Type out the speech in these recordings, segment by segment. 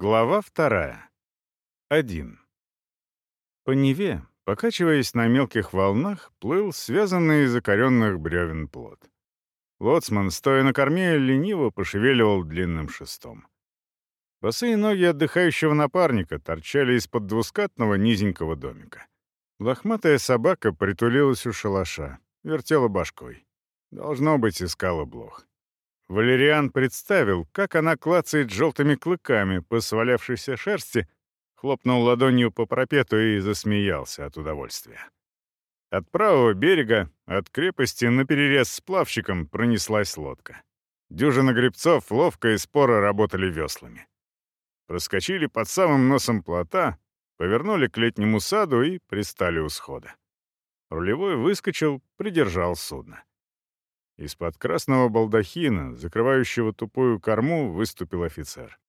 Глава вторая. Один. По Неве, покачиваясь на мелких волнах, плыл связанный из закоренных бревен плот. Лоцман, стоя на корме, лениво пошевеливал длинным шестом. Босые ноги отдыхающего напарника торчали из-под двускатного низенького домика. Лохматая собака притулилась у шалаша, вертела башкой. Должно быть, искала блох. Валериан представил, как она клацает желтыми клыками по свалявшейся шерсти, хлопнул ладонью по пропету и засмеялся от удовольствия. От правого берега, от крепости на перерез с плавщиком пронеслась лодка. Дюжина гребцов ловко и споро работали веслами. Проскочили под самым носом плота, повернули к летнему саду и пристали у схода. Рулевой выскочил, придержал судно. Из-под красного балдахина, закрывающего тупую корму, выступил офицер.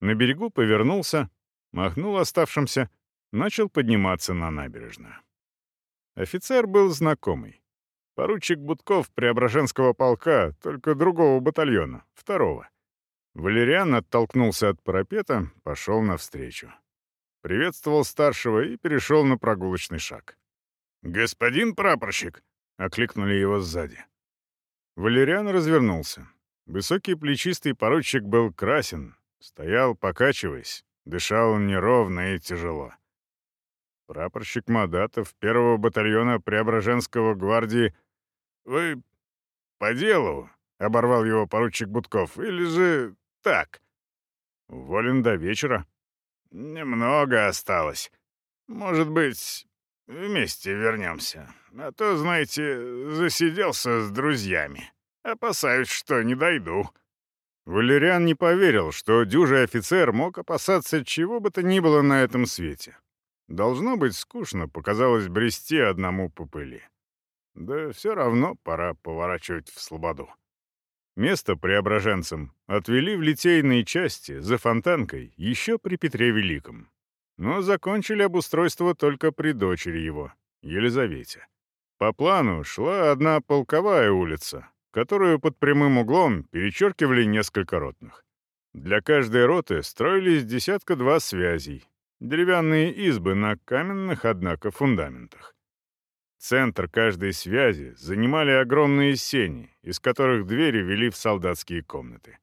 На берегу повернулся, махнул оставшимся, начал подниматься на набережную. Офицер был знакомый. Поручик Будков Преображенского полка, только другого батальона, второго. Валериан оттолкнулся от парапета, пошел навстречу. Приветствовал старшего и перешел на прогулочный шаг. «Господин прапорщик!» — окликнули его сзади. Валериан развернулся. Высокий плечистый поручик был красен, стоял, покачиваясь, дышал неровно и тяжело. Прапорщик Мадатов первого батальона Преображенского гвардии. «Вы по делу?» — оборвал его поручик Будков. «Или же так?» «Уволен до вечера». «Немного осталось. Может быть, Вместе вернемся. А то, знаете, засиделся с друзьями. Опасаюсь, что не дойду». Валериан не поверил, что дюжий офицер мог опасаться чего бы то ни было на этом свете. Должно быть скучно, показалось брести одному по пыли. Да все равно пора поворачивать в слободу. Место преображенцам отвели в литейные части за фонтанкой еще при Петре Великом но закончили обустройство только при дочери его, Елизавете. По плану шла одна полковая улица, которую под прямым углом перечеркивали несколько ротных. Для каждой роты строились десятка-два связей, деревянные избы на каменных, однако, фундаментах. Центр каждой связи занимали огромные сени, из которых двери вели в солдатские комнаты.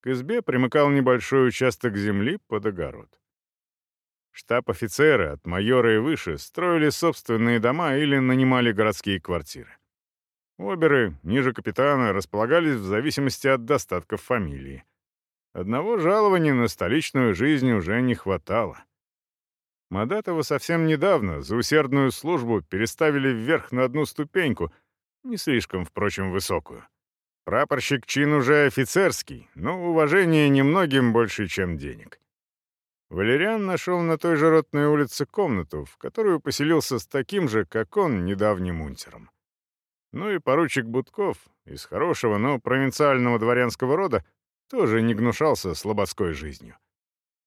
К избе примыкал небольшой участок земли под огород. Штаб-офицеры от майора и выше строили собственные дома или нанимали городские квартиры. Оберы, ниже капитана, располагались в зависимости от достатков фамилии. Одного жалования на столичную жизнь уже не хватало. Мадатова совсем недавно за усердную службу переставили вверх на одну ступеньку, не слишком, впрочем, высокую. Прапорщик чин уже офицерский, но уважение немногим больше, чем денег. Валериан нашел на той же ротной улице комнату, в которую поселился с таким же, как он, недавним унтером. Ну и поручик Будков, из хорошего, но провинциального дворянского рода, тоже не гнушался слободской жизнью.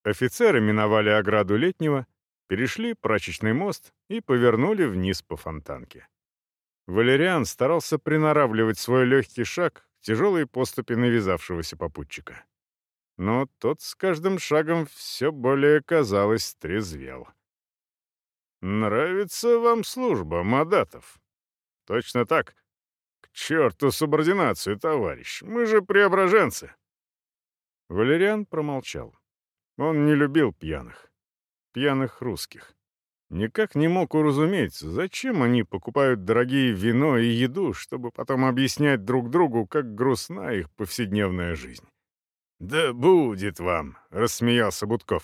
Офицеры миновали ограду летнего, перешли прачечный мост и повернули вниз по фонтанке. Валериан старался приноравливать свой легкий шаг к тяжелой поступи навязавшегося попутчика но тот с каждым шагом все более, казалось, трезвел. «Нравится вам служба, Мадатов?» «Точно так. К черту субординацию, товарищ. Мы же преображенцы». Валериан промолчал. Он не любил пьяных. Пьяных русских. Никак не мог уразуметь, зачем они покупают дорогие вино и еду, чтобы потом объяснять друг другу, как грустна их повседневная жизнь. «Да будет вам», — рассмеялся Будков.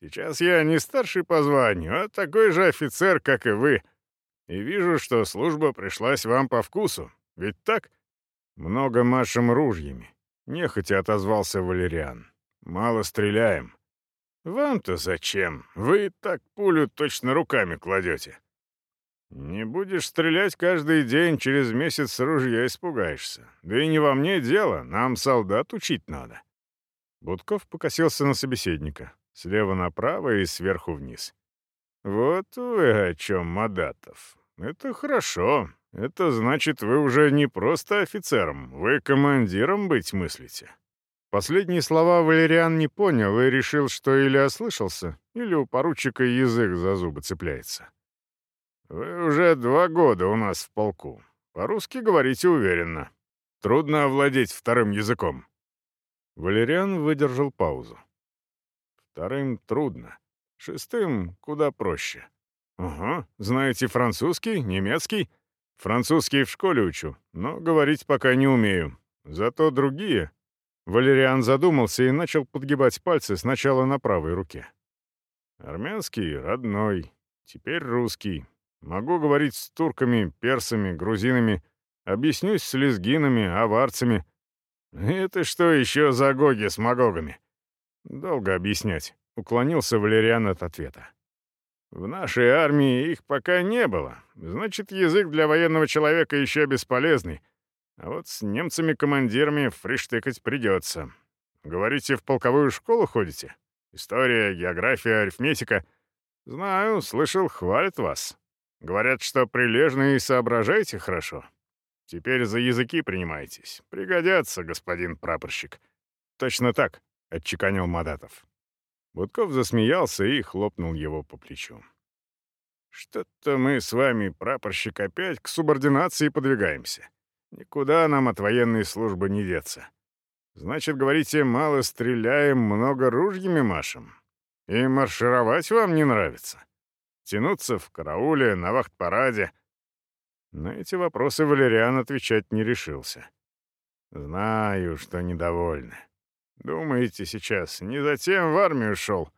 «Сейчас я не старший по званию, а такой же офицер, как и вы. И вижу, что служба пришлась вам по вкусу. Ведь так?» «Много машем ружьями», — нехотя отозвался Валериан. «Мало стреляем». «Вам-то зачем? Вы так пулю точно руками кладете». «Не будешь стрелять каждый день, через месяц ружья испугаешься. Да и не во мне дело, нам солдат учить надо». Будков покосился на собеседника, слева направо и сверху вниз. «Вот вы о чем, Мадатов. Это хорошо. Это значит, вы уже не просто офицером, вы командиром быть мыслите. Последние слова Валериан не понял и решил, что или ослышался, или у поручика язык за зубы цепляется. «Вы уже два года у нас в полку. По-русски говорите уверенно. Трудно овладеть вторым языком». Валериан выдержал паузу. «Вторым трудно. Шестым куда проще. Ага, знаете французский, немецкий? Французский в школе учу, но говорить пока не умею. Зато другие Валериан задумался и начал подгибать пальцы сначала на правой руке. «Армянский — родной, теперь русский. Могу говорить с турками, персами, грузинами, объяснюсь с лезгинами, аварцами. Это что еще за гоги с магогами?» «Долго объяснять», — уклонился Валериан от ответа. «В нашей армии их пока не было. Значит, язык для военного человека еще бесполезный, а вот с немцами-командирами фриштыкать придется. Говорите, в полковую школу ходите? История, география, арифметика. Знаю, слышал, хвалят вас. Говорят, что прилежно и соображаете хорошо. Теперь за языки принимаетесь. Пригодятся, господин прапорщик. Точно так, — отчеканил Мадатов. Будков засмеялся и хлопнул его по плечу. «Что-то мы с вами, прапорщик, опять к субординации подвигаемся. Никуда нам от военной службы не деться. Значит, говорите, мало стреляем, много ружьями машем. И маршировать вам не нравится? Тянуться в карауле, на вахт-параде? На эти вопросы Валериан отвечать не решился. Знаю, что недовольны. Думаете, сейчас не затем в армию шел?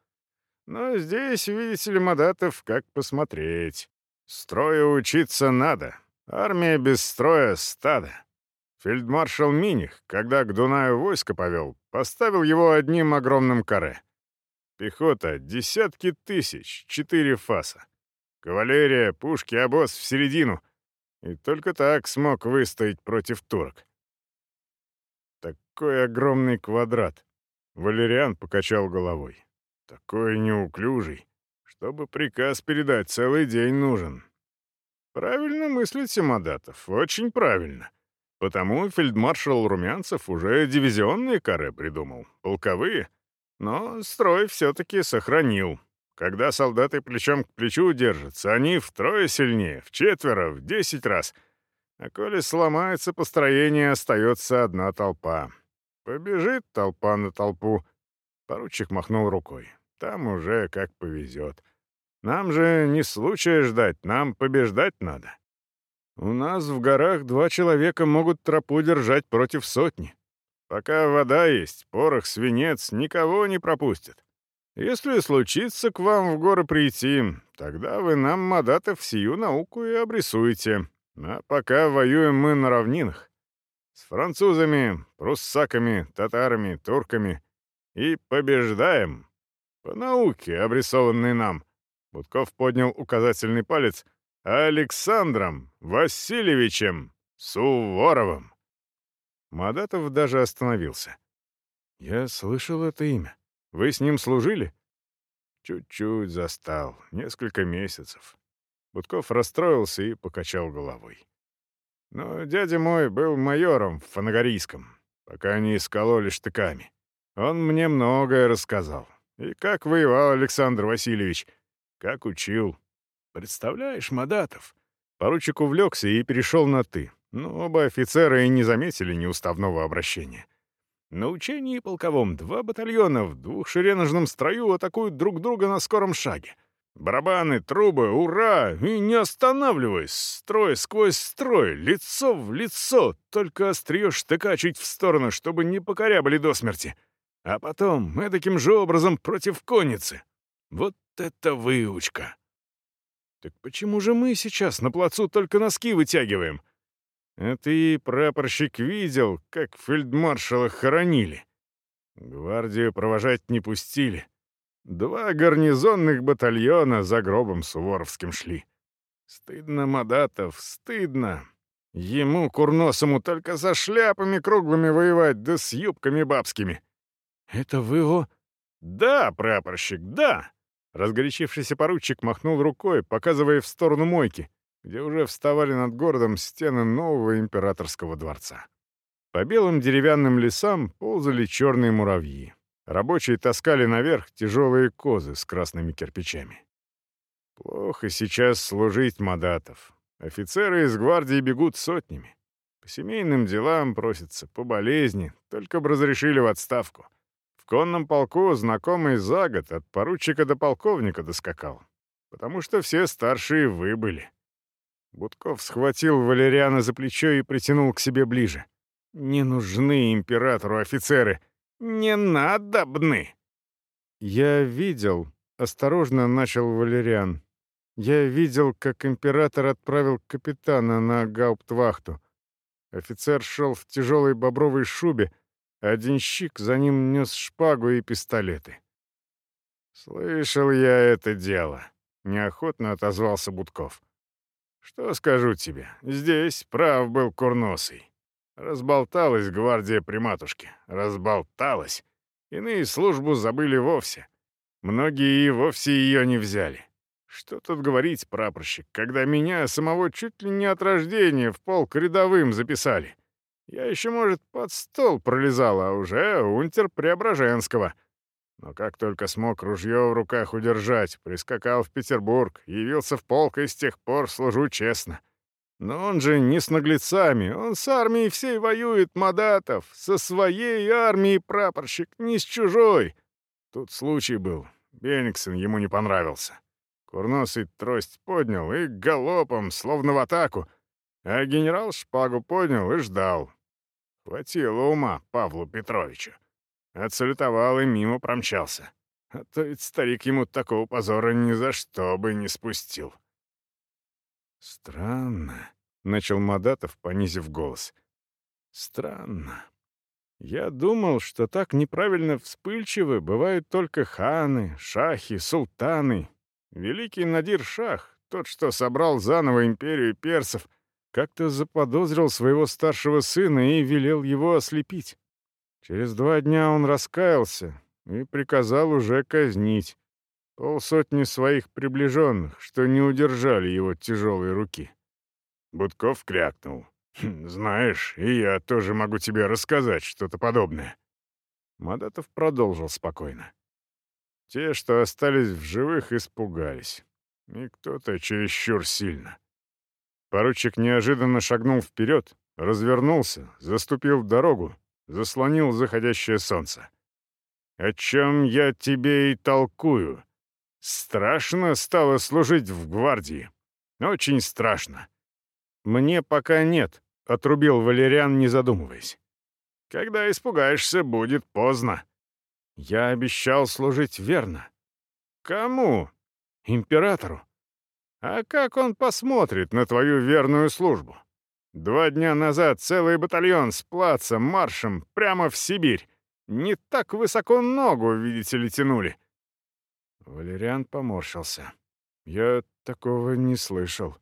Но здесь, видите ли, Мадатов, как посмотреть. Строю учиться надо, Армия без строя — стадо. Фельдмаршал Миних, когда к Дунаю войско повел, поставил его одним огромным каре. Пехота — десятки тысяч, четыре фаса. Кавалерия, пушки, обоз в середину. И только так смог выстоять против турок. Такой огромный квадрат. Валериан покачал головой. Такой неуклюжий. Чтобы приказ передать, целый день нужен. Правильно мыслите, Мадатов, очень правильно. Потому фельдмаршал Румянцев уже дивизионные каре придумал, полковые. Но строй все-таки сохранил. Когда солдаты плечом к плечу держатся, они втрое сильнее, в четверо, в десять раз. А коли сломается построение, остается одна толпа. Побежит толпа на толпу. Поручик махнул рукой. Там уже как повезет. Нам же не случая ждать, нам побеждать надо. У нас в горах два человека могут тропу держать против сотни. Пока вода есть, порох, свинец, никого не пропустят. Если случится к вам в горы прийти, тогда вы нам, Мадатов, сию науку и обрисуете. А пока воюем мы на равнинах. С французами, пруссаками, татарами, турками. И побеждаем. По науке, обрисованной нам — Будков поднял указательный палец. «Александром Васильевичем Суворовым!» Мадатов даже остановился. «Я слышал это имя. Вы с ним служили?» «Чуть-чуть застал. Несколько месяцев». Будков расстроился и покачал головой. «Но дядя мой был майором в Фанагорийском, пока они искололи штыками. Он мне многое рассказал. И как воевал Александр Васильевич — как учил. Представляешь, Мадатов? Поручик увлекся и перешел на «ты». Но оба офицера и не заметили неуставного обращения. На учении полковом два батальона в двухшереножном строю атакуют друг друга на скором шаге. Барабаны, трубы, ура! И не останавливаясь, строй сквозь строй, лицо в лицо, только острие штыка чуть в сторону, чтобы не покорябали до смерти. А потом, таким же образом, против конницы. Вот это выучка! Так почему же мы сейчас на плацу только носки вытягиваем? Это и прапорщик видел, как фельдмаршала хоронили. Гвардию провожать не пустили. Два гарнизонных батальона за гробом Суворовским шли. Стыдно, Мадатов, стыдно. Ему, курносому, только за шляпами круглыми воевать, да с юбками бабскими. Это вы его... Да, прапорщик, да. Разгорячившийся поручик махнул рукой, показывая в сторону мойки, где уже вставали над городом стены нового императорского дворца. По белым деревянным лесам ползали черные муравьи. Рабочие таскали наверх тяжелые козы с красными кирпичами. Плохо сейчас служить, Мадатов. Офицеры из гвардии бегут сотнями. По семейным делам просятся, по болезни, только бы разрешили в отставку. В конном полку знакомый за год от поручика до полковника доскакал, потому что все старшие выбыли. Будков схватил Валериана за плечо и притянул к себе ближе. «Не нужны императору офицеры. Не надобны!» «Я видел», — осторожно начал Валериан. «Я видел, как император отправил капитана на гауптвахту. Офицер шел в тяжелой бобровой шубе, а денщик за ним нес шпагу и пистолеты. «Слышал я это дело», — неохотно отозвался Будков. «Что скажу тебе, здесь прав был Курносый. Разболталась гвардия при матушке, разболталась. Иные службу забыли вовсе. Многие и вовсе ее не взяли. Что тут говорить, прапорщик, когда меня самого чуть ли не от рождения в полк рядовым записали. Я еще, может, под стол пролезал, а уже унтер Преображенского. Но как только смог ружье в руках удержать, прискакал в Петербург, явился в полк и с тех пор служу честно. Но он же не с наглецами, он с армией всей воюет, Мадатов, со своей армией прапорщик, не с чужой. Тут случай был, Бениксон ему не понравился. Курносый трость поднял и галопом, словно в атаку. А генерал шпагу поднял и ждал. Хватило ума Павлу Петровичу. Отсалютовал и мимо промчался. А то ведь старик ему такого позора ни за что бы не спустил. «Странно», — начал Мадатов, понизив голос. «Странно. Я думал, что так неправильно вспыльчивы бывают только ханы, шахи, султаны Великий Надир Шах, тот, что собрал заново империю персов, как-то заподозрил своего старшего сына и велел его ослепить. Через два дня он раскаялся и приказал уже казнить полсотни своих приближенных, что не удержали его тяжелой руки. Будков крякнул. «Хм, «Знаешь, и я тоже могу тебе рассказать что-то подобное». Мадатов продолжил спокойно. Те, что остались в живых, испугались. И кто-то чересчур сильно. Поручик неожиданно шагнул вперед, развернулся, заступил в дорогу, заслонил заходящее солнце. «О чем я тебе и толкую. Страшно стало служить в гвардии. Очень страшно». «Мне пока нет», — отрубил Валериан, не задумываясь. «Когда испугаешься, будет поздно», я обещал служить верно. Кому? Императору. А как он посмотрит на твою верную службу? Два дня назад целый батальон с плаца маршем прямо в Сибирь. Не так высоко ногу, видите ли, тянули. Валериан поморщился. Я такого не слышал.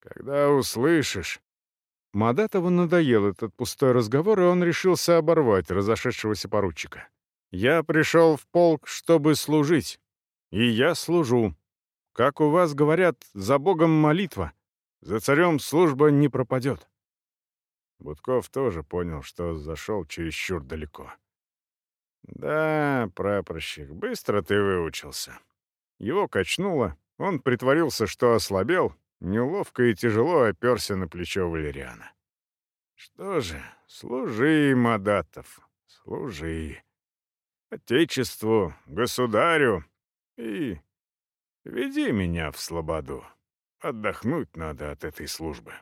Когда услышишь... Мадатову надоел этот пустой разговор, и он решился оборвать разошедшегося поручика. Я пришел в полк, чтобы служить. И я служу. Как у вас говорят, за Богом молитва. За царем служба не пропадет. Будков тоже понял, что зашел чересчур далеко. «Да, прапорщик, быстро ты выучился». Его качнуло, он притворился, что ослабел, неловко и тяжело оперся на плечо Валериана. «Что же, служи, Мадатов, служи». Отечеству, государю и веди меня в слободу. Отдохнуть надо от этой службы.